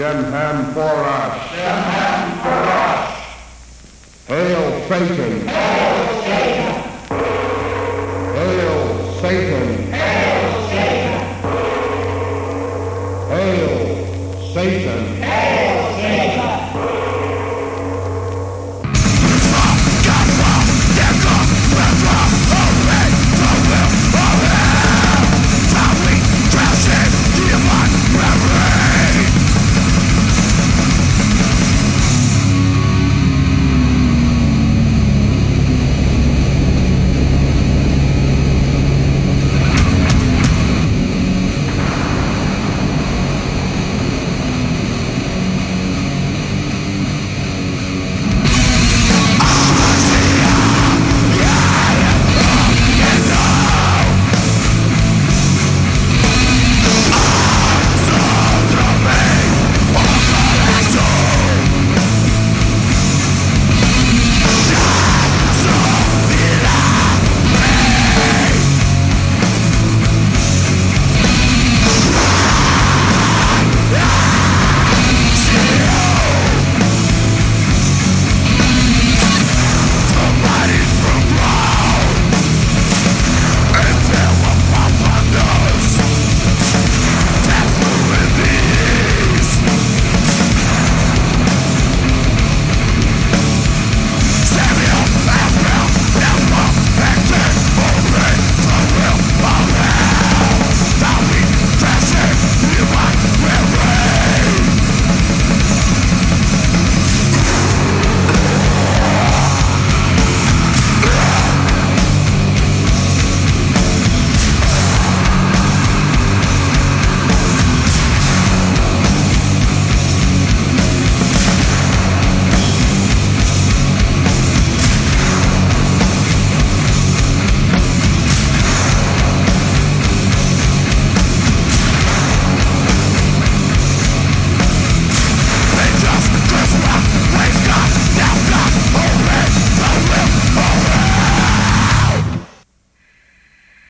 Jemham for us. Jemham for us. Hail Satan. Hail Satan. Hail Satan. Hail Satan. Hail Satan. Hail Satan.